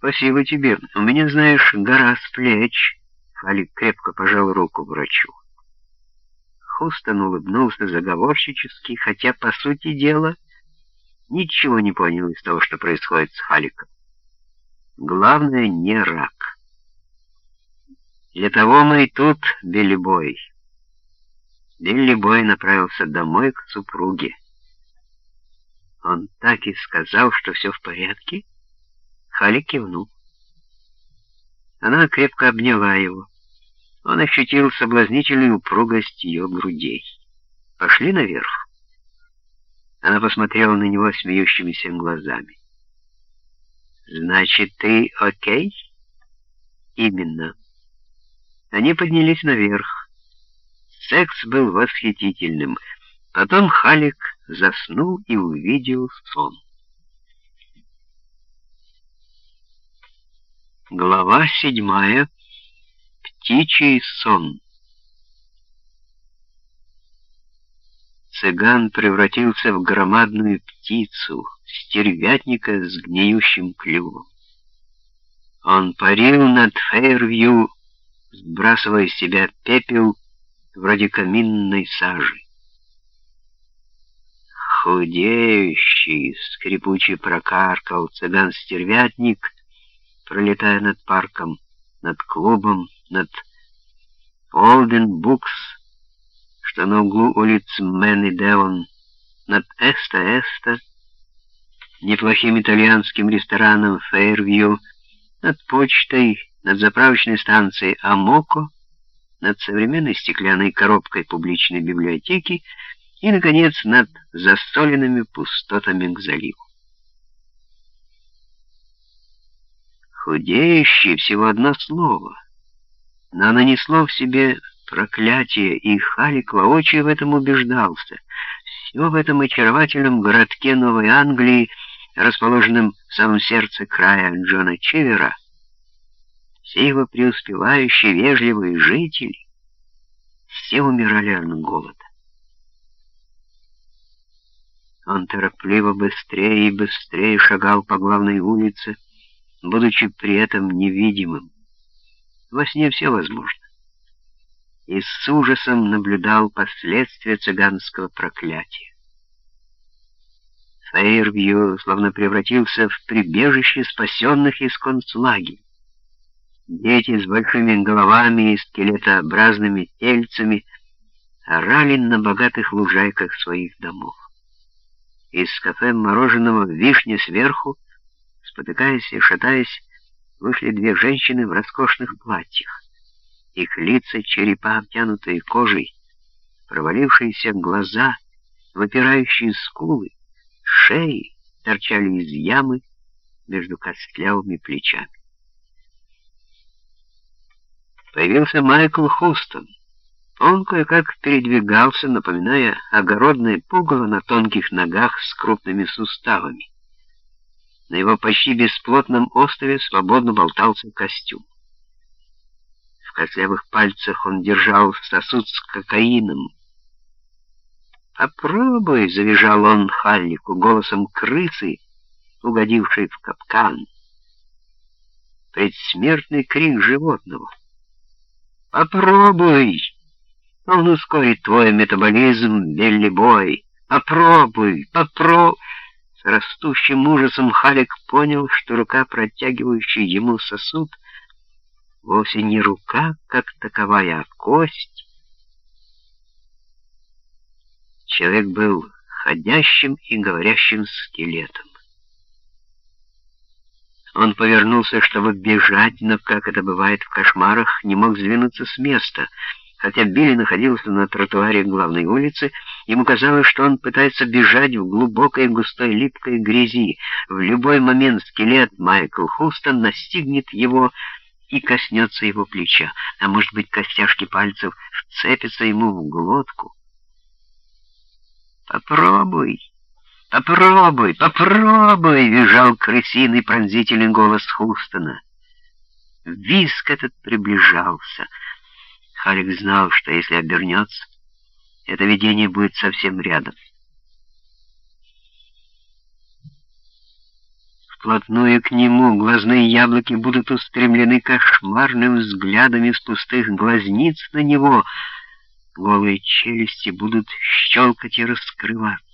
«Спасибо тебе. У меня, знаешь, гора с плеч». Халик крепко пожал руку врачу. Хустон улыбнулся заговорщически, хотя, по сути дела, ничего не понял из того, что происходит с Халиком. Главное, не рак. Для того мы и тут, Билли Бой. Билли Бой направился домой к супруге. Он так и сказал, что все в порядке? Халик кивнул. Она крепко обняла его. Он ощутил соблазнительную упругость ее грудей. «Пошли наверх». Она посмотрела на него смеющимися глазами. «Значит, ты окей?» «Именно». Они поднялись наверх. Секс был восхитительным. Потом Халик заснул и увидел сон. Глава седьмая. Птичий сон. Цыган превратился в громадную птицу, стервятника с гниющим клювом. Он парил над Фейрвью, сбрасывая с себя пепел вроде каминной сажи. Худеющий, скрипучий прокаркал цыган-стервятник — пролетая над парком, над клубом, над Олден Букс, что на углу улиц Мэн и Девон, над Эста-Эста, неплохим итальянским рестораном Фейрвью, над почтой, над заправочной станцией Амоко, над современной стеклянной коробкой публичной библиотеки и, наконец, над застоленными пустотами к заливу. Худеющий всего одно слово, но нанесло в себе проклятие, и Халик воочию в этом убеждался. Все в этом очаровательном городке Новой Англии, расположенном в самом сердце края Джона Чивера, все его преуспевающие вежливые жители, все умирали от голода. Он торопливо быстрее и быстрее шагал по главной улице, будучи при этом невидимым. Во сне все возможно. И с ужасом наблюдал последствия цыганского проклятия. Фейервью словно превратился в прибежище спасенных из концлагеря. Дети с большими головами и скелетообразными тельцами орали на богатых лужайках своих домов. Из кафе мороженого «Вишня сверху» Спотыкаясь и шатаясь, вышли две женщины в роскошных платьях. Их лица, черепа, обтянутые кожей, провалившиеся глаза, выпирающие скулы, шеи торчали из ямы между костлявыми плечами. Появился Майкл Хустон. Он кое-как передвигался, напоминая огородное пугало на тонких ногах с крупными суставами. На его почти бесплотном острове свободно болтался костюм. В костлявых пальцах он держал сосуд с кокаином. «Попробуй!» — завизжал он Халлику голосом крысы, угодившей в капкан. Предсмертный крик животного. «Попробуй! Он ускорит твой метаболизм, Белли-бой! Попробуй! Попробуй!» С растущим ужасом Халик понял, что рука, протягивающая ему сосуд, вовсе не рука как таковая, а кость. Человек был ходящим и говорящим скелетом. Он повернулся, чтобы бежать, но, как это бывает в кошмарах, не мог сдвинуться с места — Хотя Билли находился на тротуаре главной улицы, ему казалось, что он пытается бежать в глубокой густой липкой грязи. В любой момент скелет Майкл Хустон настигнет его и коснется его плеча, а может быть костяшки пальцев вцепятся ему в глотку. «Попробуй, попробуй, попробуй!» — визжал крысиный пронзительный голос Хустона. Виск этот приближался — Халик знал, что если обернется, это видение будет совсем рядом. Вплотную к нему, глазные яблоки будут устремлены кошмарным взглядом из пустых глазниц на него, голые челюсти будут щелкать и раскрываться.